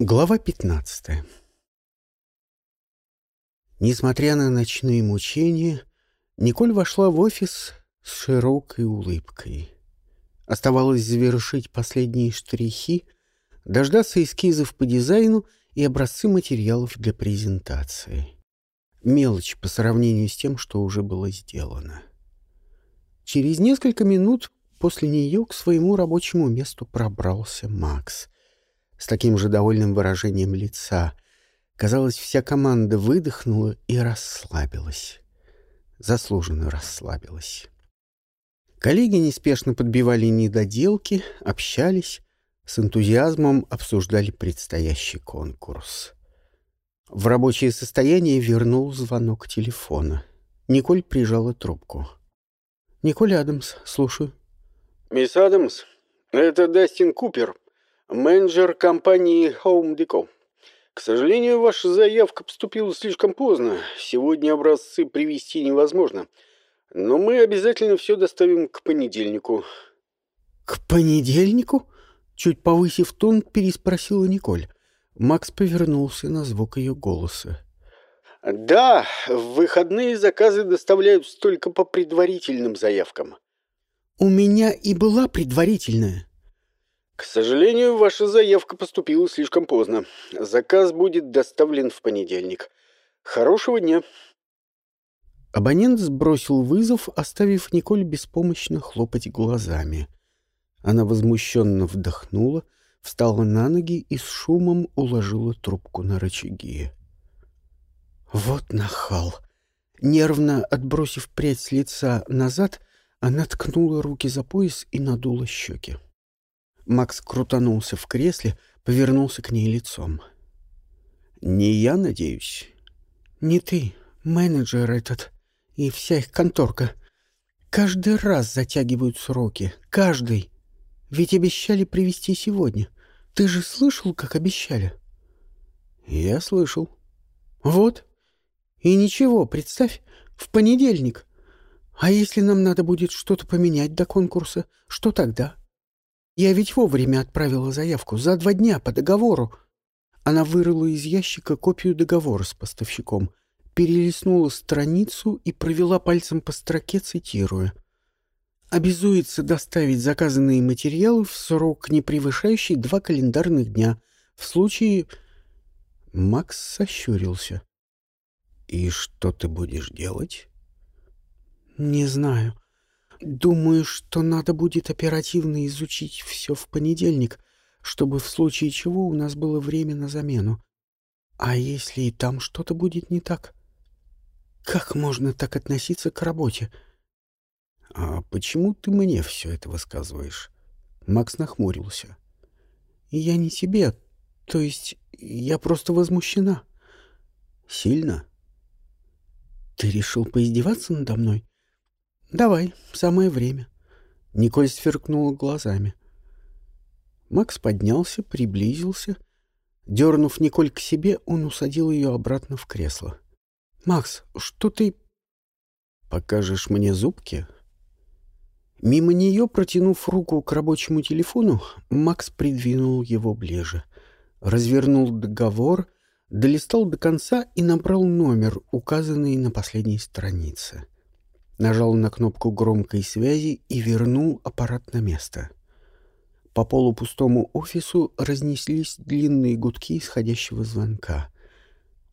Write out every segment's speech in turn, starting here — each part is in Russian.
Глава 15 Несмотря на ночные мучения, Николь вошла в офис с широкой улыбкой. Оставалось завершить последние штрихи, дождаться эскизов по дизайну и образцы материалов для презентации. Мелочь по сравнению с тем, что уже было сделано. Через несколько минут после нее к своему рабочему месту пробрался Макс — с таким же довольным выражением лица. Казалось, вся команда выдохнула и расслабилась. Заслуженно расслабилась. Коллеги неспешно подбивали недоделки, общались, с энтузиазмом обсуждали предстоящий конкурс. В рабочее состояние вернул звонок телефона. Николь прижала трубку. «Николь Адамс, слушаю». «Мисс Адамс, это Дастин Купер менеджер компании Home Deco. К сожалению, ваша заявка поступила слишком поздно. Сегодня образцы привезти невозможно. Но мы обязательно все доставим к понедельнику. К понедельнику? Чуть повысив тон, переспросила Николь. Макс повернулся на звук ее голоса. Да, в выходные заказы доставляют только по предварительным заявкам. У меня и была предварительная. К сожалению, ваша заявка поступила слишком поздно. Заказ будет доставлен в понедельник. Хорошего дня. Абонент сбросил вызов, оставив Николь беспомощно хлопать глазами. Она возмущенно вдохнула, встала на ноги и с шумом уложила трубку на рычаги. Вот нахал! Нервно отбросив прядь с лица назад, она ткнула руки за пояс и надула щеки. Макс крутанулся в кресле, повернулся к ней лицом. «Не я, надеюсь?» «Не ты, менеджер этот и вся их конторка. Каждый раз затягивают сроки. Каждый. Ведь обещали привезти сегодня. Ты же слышал, как обещали?» «Я слышал». «Вот. И ничего, представь, в понедельник. А если нам надо будет что-то поменять до конкурса, что тогда?» Я ведь вовремя отправила заявку, за два дня, по договору. Она вырыла из ящика копию договора с поставщиком, перелистнула страницу и провела пальцем по строке, цитируя. «Обязуется доставить заказанные материалы в срок, не превышающий два календарных дня. В случае...» Макс сощурился. «И что ты будешь делать?» «Не знаю. Думаю, что надо будет оперативно изучить все в понедельник, чтобы в случае чего у нас было время на замену. А если и там что-то будет не так? Как можно так относиться к работе? — А почему ты мне все это высказываешь? Макс нахмурился. — Я не тебе, то есть я просто возмущена. — Сильно? — Ты решил поиздеваться надо мной? «Давай, самое время». Николь сверкнула глазами. Макс поднялся, приблизился. Дернув Николь к себе, он усадил ее обратно в кресло. «Макс, что ты...» «Покажешь мне зубки?» Мимо нее, протянув руку к рабочему телефону, Макс придвинул его ближе. Развернул договор, долистал до конца и набрал номер, указанный на последней странице нажал на кнопку громкой связи и вернул аппарат на место. По полупустому офису разнеслись длинные гудки исходящего звонка.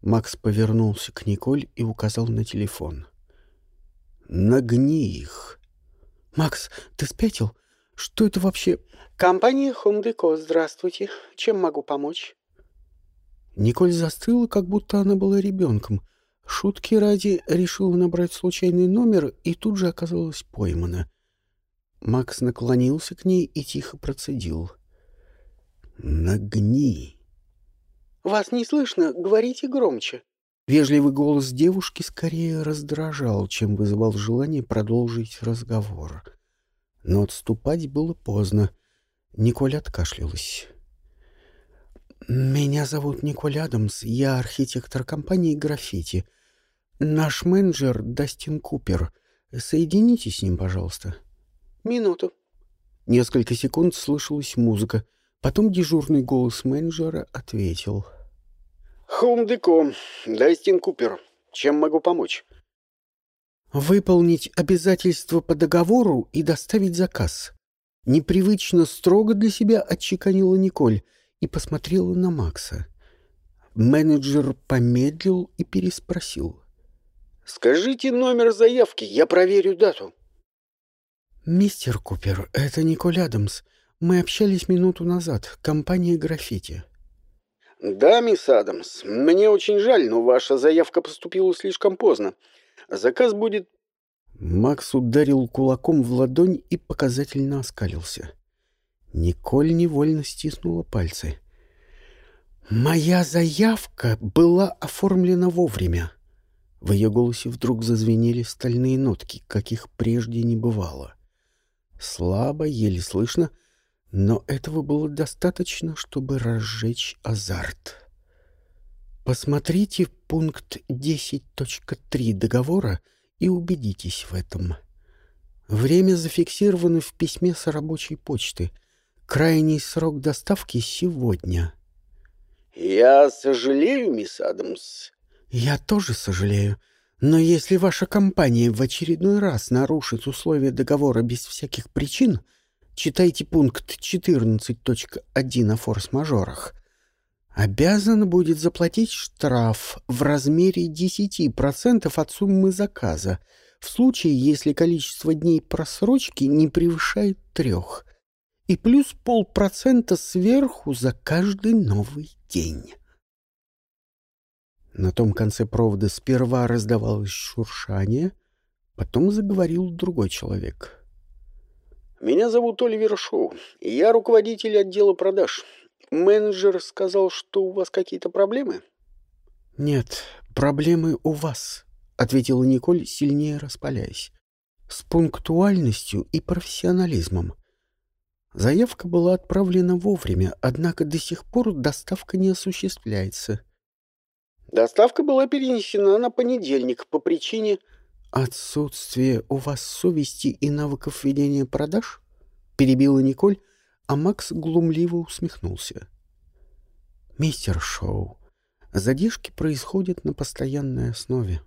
Макс повернулся к Николь и указал на телефон. «Нагни их!» «Макс, ты спятил? Что это вообще...» «Компания Хомдеко, здравствуйте. Чем могу помочь?» Николь застыла, как будто она была ребенком — Шутки ради решила набрать случайный номер и тут же оказалась поймана. Макс наклонился к ней и тихо процедил. «Нагни!» «Вас не слышно, говорите громче». Вежливый голос девушки скорее раздражал, чем вызывал желание продолжить разговор. Но отступать было поздно. Николь откашлялась. «Меня зовут Николь Адамс, я архитектор компании «Граффити». Наш менеджер Дастин Купер. Соедините с ним, пожалуйста». «Минуту». Несколько секунд слышалась музыка. Потом дежурный голос менеджера ответил. «Хоум Деко, Дастин Купер. Чем могу помочь?» «Выполнить обязательства по договору и доставить заказ». Непривычно строго для себя отчеканила Николь и посмотрела на Макса. Менеджер помедлил и переспросил. «Скажите номер заявки, я проверю дату». «Мистер Купер, это Николь Адамс. Мы общались минуту назад. Компания «Граффити». «Да, мисс Адамс, мне очень жаль, но ваша заявка поступила слишком поздно. Заказ будет...» Макс ударил кулаком в ладонь и показательно оскалился. Николь невольно стиснула пальцы. «Моя заявка была оформлена вовремя». В ее голосе вдруг зазвенели стальные нотки, каких прежде не бывало. Слабо, еле слышно, но этого было достаточно, чтобы разжечь азарт. Посмотрите пункт 10.3 договора и убедитесь в этом. Время зафиксировано в письме с рабочей почты. Крайний срок доставки сегодня. «Я сожалею, мисс Адамс». «Я тоже сожалею. Но если ваша компания в очередной раз нарушит условия договора без всяких причин, читайте пункт 14.1 о форс-мажорах, обязан будет заплатить штраф в размере 10% от суммы заказа в случае, если количество дней просрочки не превышает трех, и плюс полпроцента сверху за каждый новый день. На том конце провода сперва раздавалось шуршание, потом заговорил другой человек. «Меня зовут Оливер Шоу. Я руководитель отдела продаж. Менеджер сказал, что у вас какие-то проблемы?» «Нет, проблемы у вас», — ответила Николь, сильнее распаляясь. «С пунктуальностью и профессионализмом. Заявка была отправлена вовремя, однако до сих пор доставка не осуществляется». Доставка была перенесена на понедельник по причине... «Отсутствие у вас совести и навыков ведения продаж?» — перебила Николь, а Макс глумливо усмехнулся. «Мистер Шоу, задержки происходят на постоянной основе.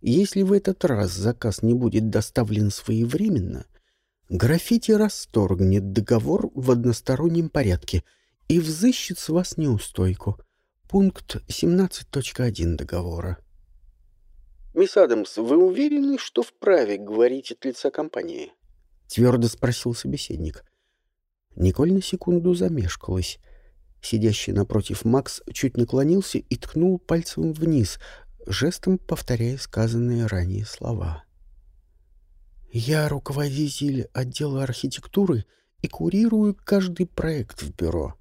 Если в этот раз заказ не будет доставлен своевременно, граффити расторгнет договор в одностороннем порядке и взыщет с вас неустойку» Пункт 17.1 договора. «Мисс Адамс, вы уверены, что вправе говорить от лица компании?» — твердо спросил собеседник. Николь на секунду замешкалась. Сидящий напротив Макс чуть наклонился и ткнул пальцем вниз, жестом повторяя сказанные ранее слова. «Я руководитель отдела архитектуры и курирую каждый проект в бюро.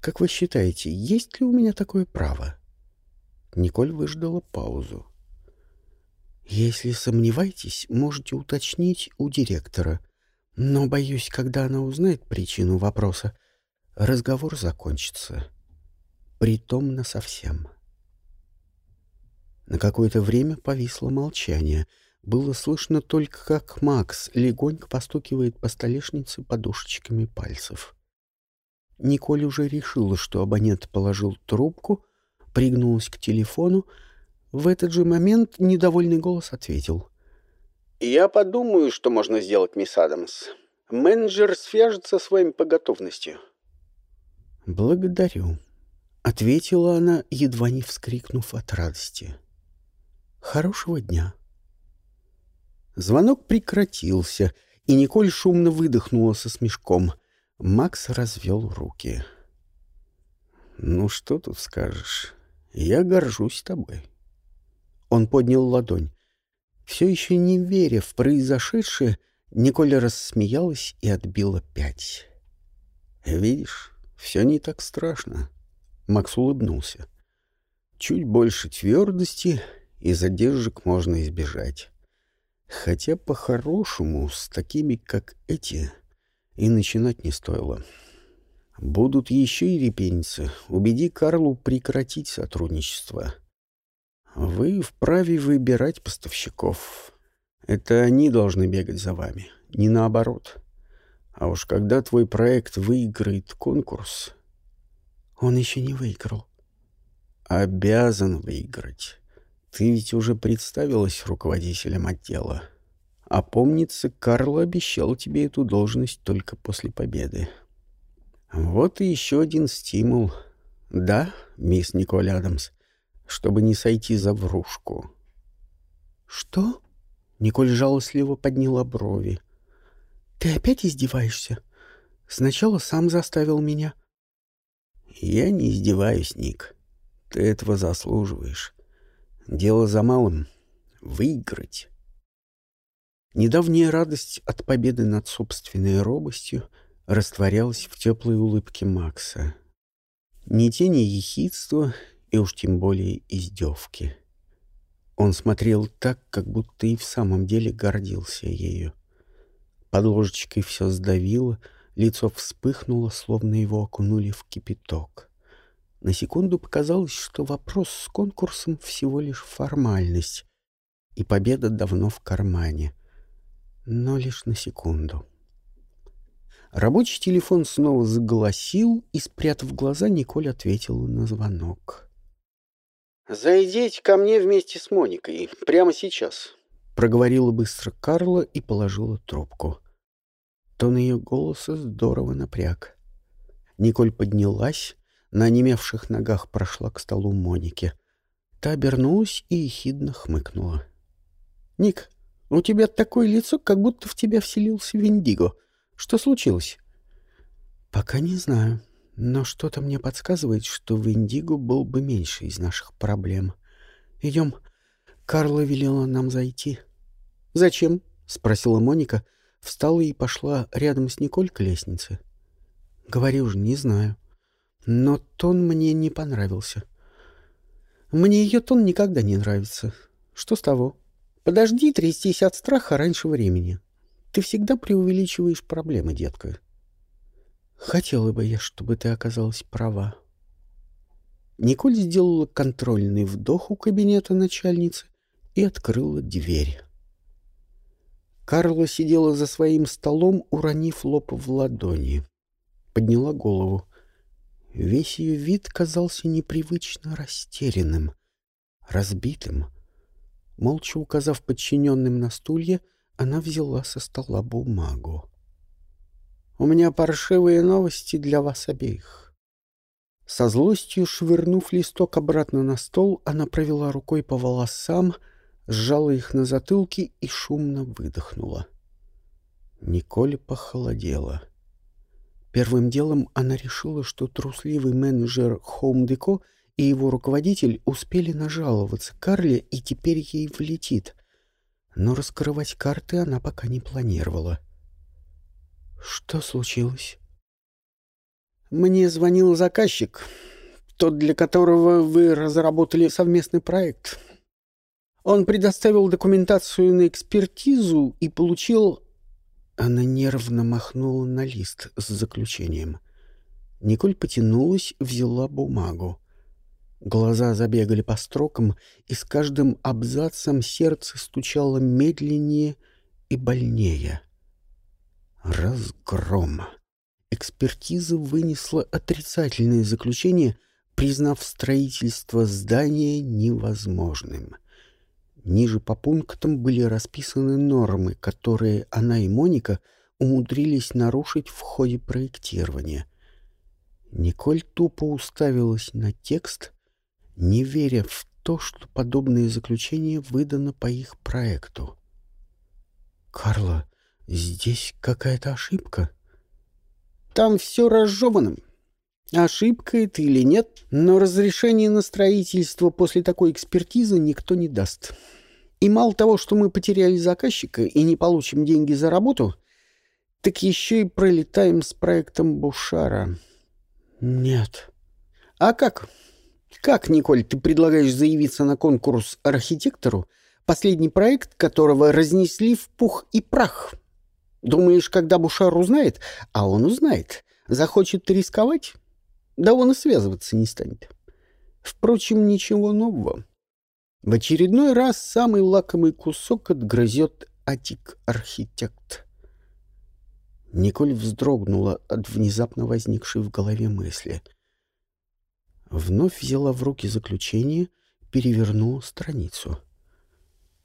Как вы считаете, есть ли у меня такое право?» Николь выждала паузу. «Если сомневаетесь, можете уточнить у директора. Но, боюсь, когда она узнает причину вопроса, разговор закончится. Притом насовсем». На какое-то время повисло молчание. Было слышно только, как Макс легонько постукивает по столешнице подушечками пальцев. Николь уже решила, что абонент положил трубку, пригнулась к телефону. В этот же момент недовольный голос ответил. «Я подумаю, что можно сделать, мисс Адамс. Менеджер свяжется с вами по готовности». «Благодарю», — ответила она, едва не вскрикнув от радости. «Хорошего дня». Звонок прекратился, и Николь шумно выдохнула со смешком — Макс развел руки. «Ну, что тут скажешь? Я горжусь тобой». Он поднял ладонь. Все еще не веря в произошедшее, Николя рассмеялась и отбила пять. «Видишь, все не так страшно». Макс улыбнулся. «Чуть больше твердости, и задержек можно избежать. Хотя по-хорошему с такими, как эти, и начинать не стоило. Будут еще и репениться. Убеди Карлу прекратить сотрудничество. Вы вправе выбирать поставщиков. Это они должны бегать за вами, не наоборот. А уж когда твой проект выиграет конкурс... Он еще не выиграл. Обязан выиграть. Ты ведь уже представилась руководителем отдела. А помнится, Карл обещал тебе эту должность только после победы. Вот и еще один стимул. Да, мисс Николь Адамс, чтобы не сойти за врушку. Что? Николь жалостливо подняла брови. Ты опять издеваешься? Сначала сам заставил меня. Я не издеваюсь, Ник. Ты этого заслуживаешь. Дело за малым — выиграть. Недавняя радость от победы над собственной робостью растворялась в теплой улыбке Макса. Ни тени ехидства и уж тем более издевки. Он смотрел так, как будто и в самом деле гордился ею. Под ложечкой все сдавило, лицо вспыхнуло, словно его окунули в кипяток. На секунду показалось, что вопрос с конкурсом всего лишь формальность, и победа давно в кармане. Но лишь на секунду. Рабочий телефон снова заголосил, и, спрятав глаза, Николь ответила на звонок. «Зайдите ко мне вместе с Моникой. Прямо сейчас», — проговорила быстро Карла и положила трубку. Тон ее голоса здорово напряг. Николь поднялась, на онемевших ногах прошла к столу Моники. Та обернулась и ехидно хмыкнула. — Ник, у тебя такое лицо, как будто в тебя вселился Виндиго. Что случилось? — Пока не знаю, но что-то мне подсказывает, что Виндиго был бы меньше из наших проблем. Идем. Карла велела нам зайти. — Зачем? — спросила Моника, встала и пошла рядом с Николь к лестнице. — Говорю же, не знаю. — но тон мне не понравился. Мне ее тон никогда не нравится. Что с того? Подожди трястись от страха раньше времени. Ты всегда преувеличиваешь проблемы, детка. Хотела бы я, чтобы ты оказалась права. Николь сделала контрольный вдох у кабинета начальницы и открыла дверь. Карла сидела за своим столом, уронив лоб в ладони. Подняла голову. Весь ее вид казался непривычно растерянным, разбитым. Молча указав подчиненным на стулья, она взяла со стола бумагу. «У меня паршивые новости для вас обеих». Со злостью швырнув листок обратно на стол, она провела рукой по волосам, сжала их на затылке и шумно выдохнула. Николь похолодела. Первым делом она решила, что трусливый менеджер Home Deco и его руководитель успели нажаловаться Карле, и теперь ей влетит. Но раскрывать карты она пока не планировала. Что случилось? Мне звонил заказчик, тот, для которого вы разработали совместный проект. Он предоставил документацию на экспертизу и получил она нервно махнула на лист с заключением. Николь потянулась, взяла бумагу. Глаза забегали по строкам, и с каждым абзацем сердце стучало медленнее и больнее. Разгром. Экспертиза вынесла отрицательное заключение, признав строительство здания невозможным — Ниже по пунктам были расписаны нормы, которые она и Моника умудрились нарушить в ходе проектирования. Николь тупо уставилась на текст, не веря в то, что подобное заключение выдано по их проекту. «Карла, здесь какая-то ошибка?» «Там все разжевано. Ошибка это или нет, но разрешение на строительство после такой экспертизы никто не даст. И мало того, что мы потеряли заказчика и не получим деньги за работу, так еще и пролетаем с проектом Бушара. Нет. А как? Как, Николь, ты предлагаешь заявиться на конкурс архитектору, последний проект которого разнесли в пух и прах? Думаешь, когда Бушар узнает, а он узнает, захочет рисковать? Да он и связываться не станет. Впрочем, ничего нового. В очередной раз самый лакомый кусок отгрызет Атик-архитект. Николь вздрогнула от внезапно возникшей в голове мысли. Вновь взяла в руки заключение, перевернула страницу.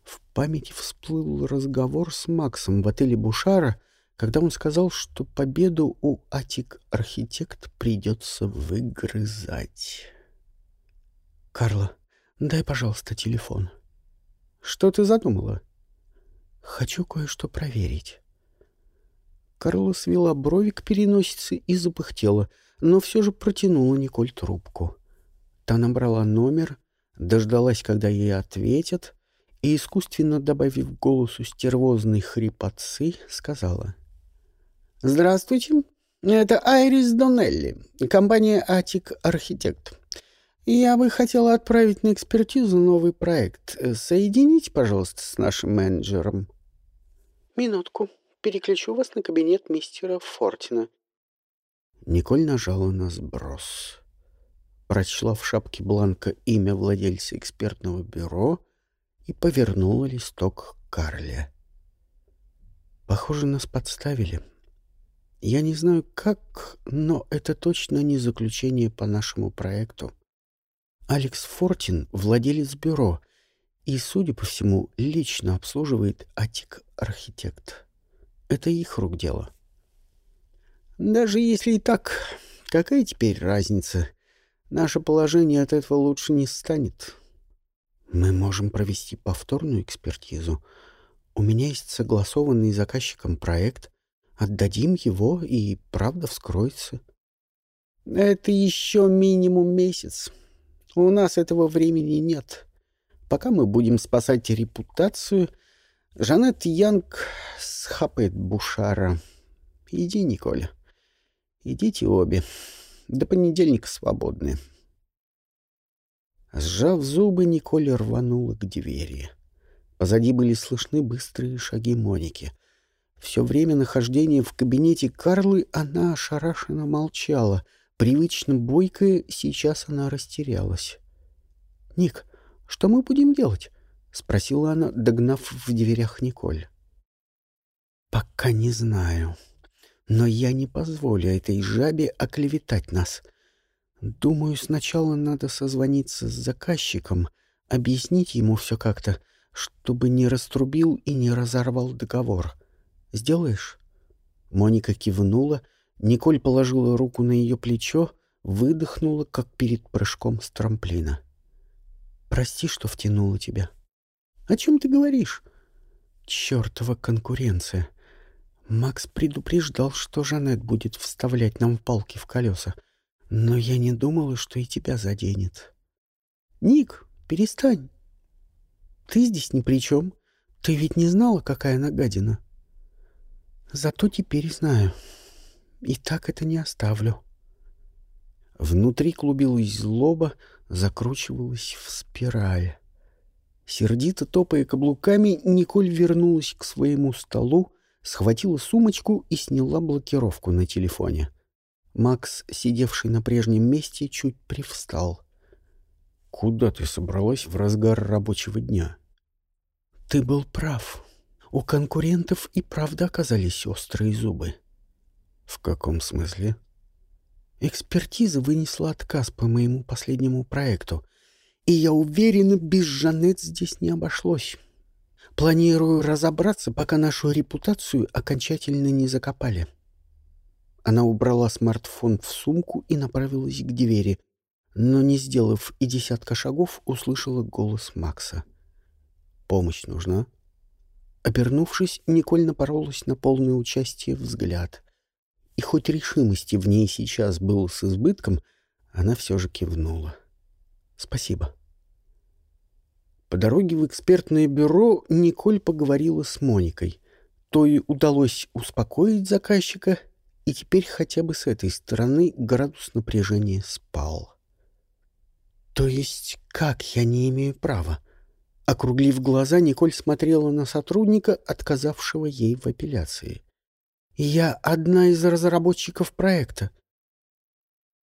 В памяти всплыл разговор с Максом в отеле «Бушара», когда он сказал, что победу у Атик-архитект придется выгрызать. «Карла, дай, пожалуйста, телефон». «Что ты задумала?» «Хочу кое-что проверить». Карла свела брови к переносице и запыхтела, но все же протянула Николь трубку. Та набрала номер, дождалась, когда ей ответят, и, искусственно добавив голосу стервозной хрипотцы, сказала. «Здравствуйте, это Айрис Донелли, компания «Атик Архитект». Я бы хотела отправить на экспертизу новый проект. Соедините, пожалуйста, с нашим менеджером». «Минутку», переключу вас на кабинет мистера Фортина». Николь нажала на сброс. Прочла в шапке бланка имя владельца экспертного бюро и повернула листок к Карле. Похоже, нас подставили. Я не знаю как, но это точно не заключение по нашему проекту. Алекс Фортин — владелец бюро и, судя по всему, лично обслуживает Атик-архитект. Это их рук дело. Даже если и так, какая теперь разница? Наше положение от этого лучше не станет. Мы можем провести повторную экспертизу. У меня есть согласованный заказчиком проект. Отдадим его, и правда вскроется. Это еще минимум месяц. У нас этого времени нет. Пока мы будем спасать репутацию — Жанет Янг схапает Бушара. Иди, Николя. Идите обе. До понедельника свободны. Сжав зубы, Николь рванула к двери. Позади были слышны быстрые шаги Моники. Все время нахождения в кабинете Карлы она ошарашенно молчала. Привычно бойкая, сейчас она растерялась. «Ник, что мы будем делать?» — спросила она, догнав в дверях Николь. «Пока не знаю. Но я не позволю этой жабе оклеветать нас. Думаю, сначала надо созвониться с заказчиком, объяснить ему все как-то, чтобы не раструбил и не разорвал договор. Сделаешь?» Моника кивнула, Николь положила руку на ее плечо, выдохнула, как перед прыжком с трамплина. «Прости, что втянула тебя». О чем ты говоришь? Чертова конкуренция. Макс предупреждал, что Жанет будет вставлять нам палки в колеса. Но я не думала, что и тебя заденет. Ник, перестань. Ты здесь ни при чем. Ты ведь не знала, какая она гадина. Зато теперь знаю. И так это не оставлю. Внутри клубилась злоба, закручивалась в спираль. Сердито топая каблуками, Николь вернулась к своему столу, схватила сумочку и сняла блокировку на телефоне. Макс, сидевший на прежнем месте, чуть привстал. «Куда ты собралась в разгар рабочего дня?» «Ты был прав. У конкурентов и правда оказались острые зубы». «В каком смысле?» «Экспертиза вынесла отказ по моему последнему проекту, и я уверена, без Жанет здесь не обошлось. Планирую разобраться, пока нашу репутацию окончательно не закопали. Она убрала смартфон в сумку и направилась к двери, но, не сделав и десятка шагов, услышала голос Макса. «Помощь нужна?» Обернувшись, Николь напоролась на полное участие взгляд. И хоть решимости в ней сейчас было с избытком, она все же кивнула. Спасибо. По дороге в экспертное бюро Николь поговорила с Моникой. То и удалось успокоить заказчика, и теперь хотя бы с этой стороны градус напряжения спал. «То есть как я не имею права?» Округлив глаза, Николь смотрела на сотрудника, отказавшего ей в апелляции. «Я одна из разработчиков проекта.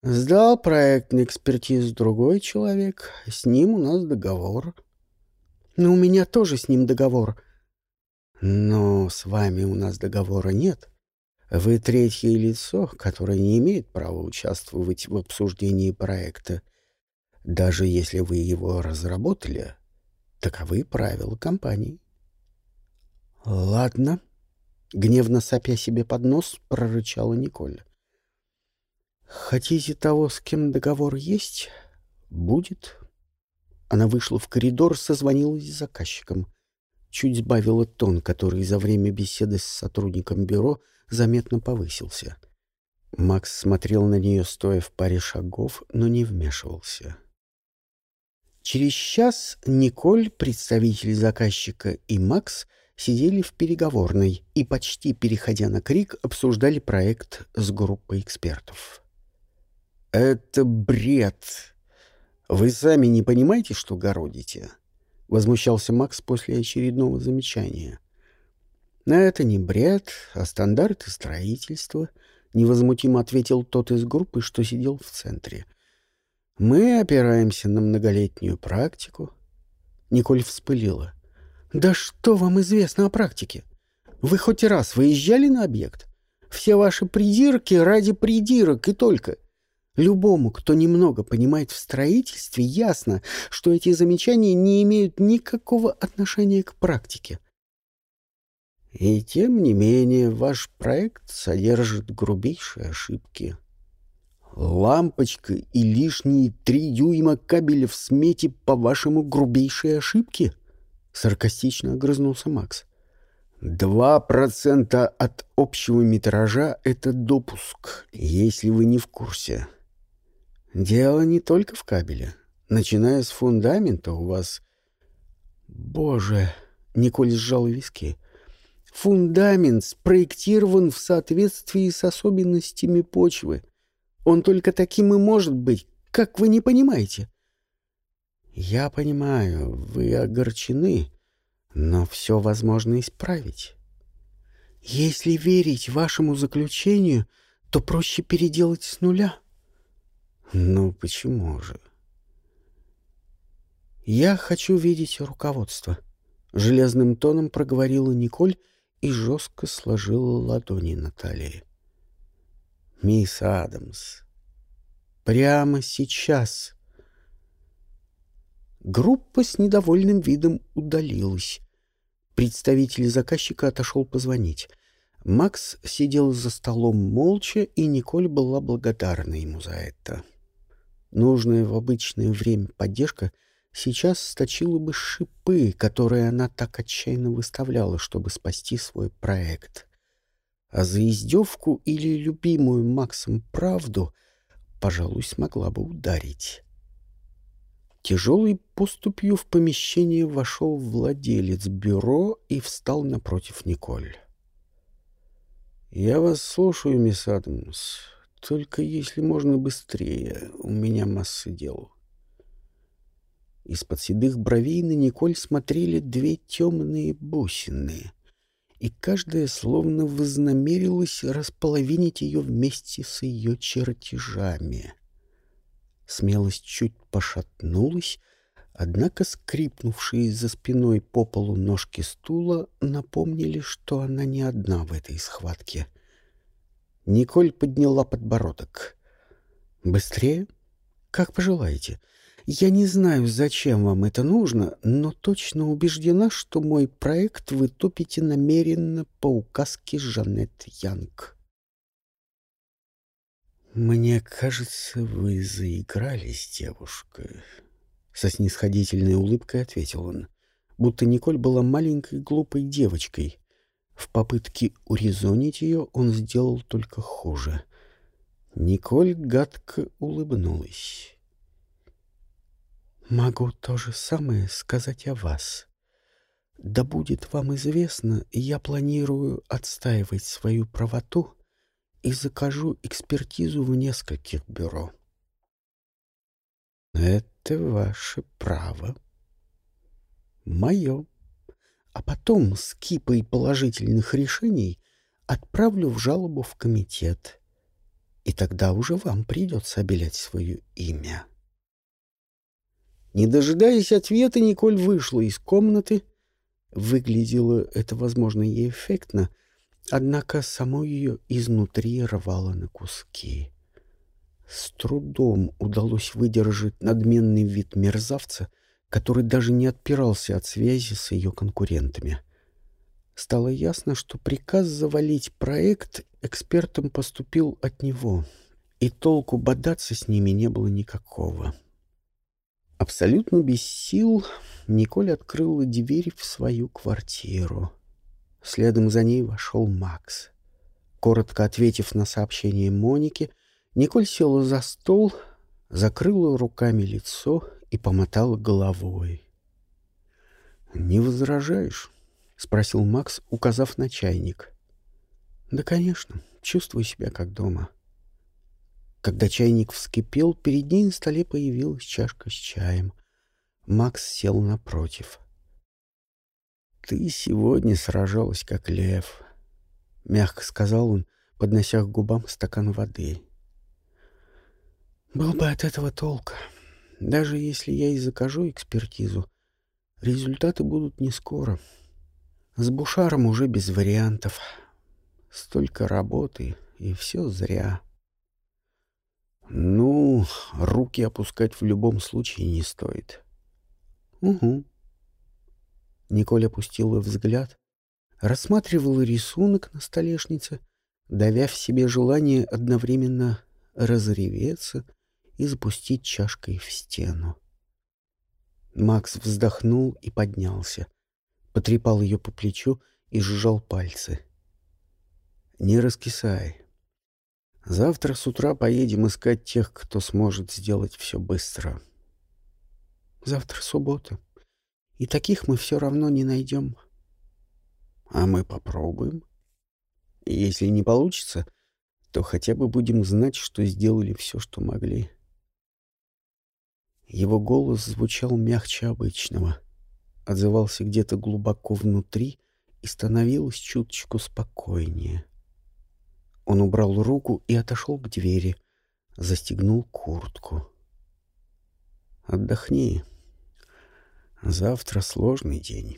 Сдал проект на экспертизу другой человек. С ним у нас договор. Но у меня тоже с ним договор. Но с вами у нас договора нет. Вы третье лицо, которое не имеет права участвовать в обсуждении проекта. Даже если вы его разработали, таковы правила компании. «Ладно», — гневно сопя себе под нос, прорычала Николь. «Хотите того, с кем договор есть? Будет». Она вышла в коридор, созвонилась с заказчиком. Чуть сбавила тон, который за время беседы с сотрудником бюро заметно повысился. Макс смотрел на нее, стоя в паре шагов, но не вмешивался. Через час Николь, представитель заказчика и Макс сидели в переговорной и, почти переходя на крик, обсуждали проект с группой экспертов. «Это бред! Вы сами не понимаете, что городите?» — возмущался Макс после очередного замечания. «На это не бред, а стандарты строительства», — невозмутимо ответил тот из группы, что сидел в центре. «Мы опираемся на многолетнюю практику». Николь вспылила. «Да что вам известно о практике? Вы хоть раз выезжали на объект? Все ваши придирки ради придирок и только. Любому, кто немного понимает в строительстве, ясно, что эти замечания не имеют никакого отношения к практике. И тем не менее ваш проект содержит грубейшие ошибки. Лампочка и лишние три дюйма кабеля в смете, по-вашему, грубейшие ошибки — Саркастично огрызнулся Макс. «Два процента от общего метража — это допуск, если вы не в курсе. Дело не только в кабеле. Начиная с фундамента у вас... Боже!» — Николь сжал виски. «Фундамент спроектирован в соответствии с особенностями почвы. Он только таким и может быть, как вы не понимаете. «Я понимаю, вы огорчены, но все возможно исправить. Если верить вашему заключению, то проще переделать с нуля». «Ну почему же?» «Я хочу видеть руководство», — железным тоном проговорила Николь и жестко сложила ладони на талии. «Мисс Адамс, прямо сейчас Группа с недовольным видом удалилась. Представитель заказчика отошел позвонить. Макс сидел за столом молча, и Николь была благодарна ему за это. Нужная в обычное время поддержка сейчас сточила бы шипы, которые она так отчаянно выставляла, чтобы спасти свой проект. А за издевку или любимую Максом правду, пожалуй, смогла бы ударить. Тяжелой поступью в помещение вошел владелец бюро и встал напротив Николь. «Я вас слушаю, мисс Адамс. Только если можно быстрее. У меня масса дел». Из-под седых бровей на Николь смотрели две темные бусины, и каждая словно вознамерилась располовинить ее вместе с ее чертежами — Смелость чуть пошатнулась, однако скрипнувшие за спиной по полу ножки стула напомнили, что она не одна в этой схватке. Николь подняла подбородок. «Быстрее? Как пожелаете. Я не знаю, зачем вам это нужно, но точно убеждена, что мой проект вы топите намеренно по указке Жанет Янг». «Мне кажется, вы заигрались, девушка», — со снисходительной улыбкой ответил он, будто Николь была маленькой глупой девочкой. В попытке урезонить ее он сделал только хуже. Николь гадко улыбнулась. «Могу то же самое сказать о вас. Да будет вам известно, я планирую отстаивать свою правоту» и закажу экспертизу в нескольких бюро. Это ваше право. Мое. А потом с кипой положительных решений отправлю в жалобу в комитет. И тогда уже вам придется обелять свое имя. Не дожидаясь ответа, Николь вышла из комнаты. Выглядело это, возможно, и эффектно — Однако само ее изнутри рвало на куски. С трудом удалось выдержать надменный вид мерзавца, который даже не отпирался от связи с ее конкурентами. Стало ясно, что приказ завалить проект экспертам поступил от него, и толку бодаться с ними не было никакого. Абсолютно без сил Николь открыла дверь в свою квартиру. Следом за ней вошел Макс. Коротко ответив на сообщение Моники, Николь села за стол, закрыла руками лицо и помотала головой. «Не возражаешь?» — спросил Макс, указав на чайник. «Да, конечно. Чувствую себя как дома». Когда чайник вскипел, перед ней на столе появилась чашка с чаем. Макс сел напротив. «Ты сегодня сражалась, как лев», — мягко сказал он, поднося к губам стакан воды. «Был бы от этого толк. Даже если я и закажу экспертизу, результаты будут не скоро. С Бушаром уже без вариантов. Столько работы, и все зря. Ну, руки опускать в любом случае не стоит. Угу. Николь опустила взгляд, рассматривала рисунок на столешнице, давя в себе желание одновременно разреветься и запустить чашкой в стену. Макс вздохнул и поднялся потрепал ее по плечу и сжал пальцы. «Не раскисай. Завтра с утра поедем искать тех, кто сможет сделать все быстро». «Завтра суббота, и таких мы все равно не найдем». «А мы попробуем. Если не получится, то хотя бы будем знать, что сделали все, что могли». Его голос звучал мягче обычного — отзывался где-то глубоко внутри и становилось чуточку спокойнее. Он убрал руку и отошел к двери, застегнул куртку. «Отдохни. Завтра сложный день».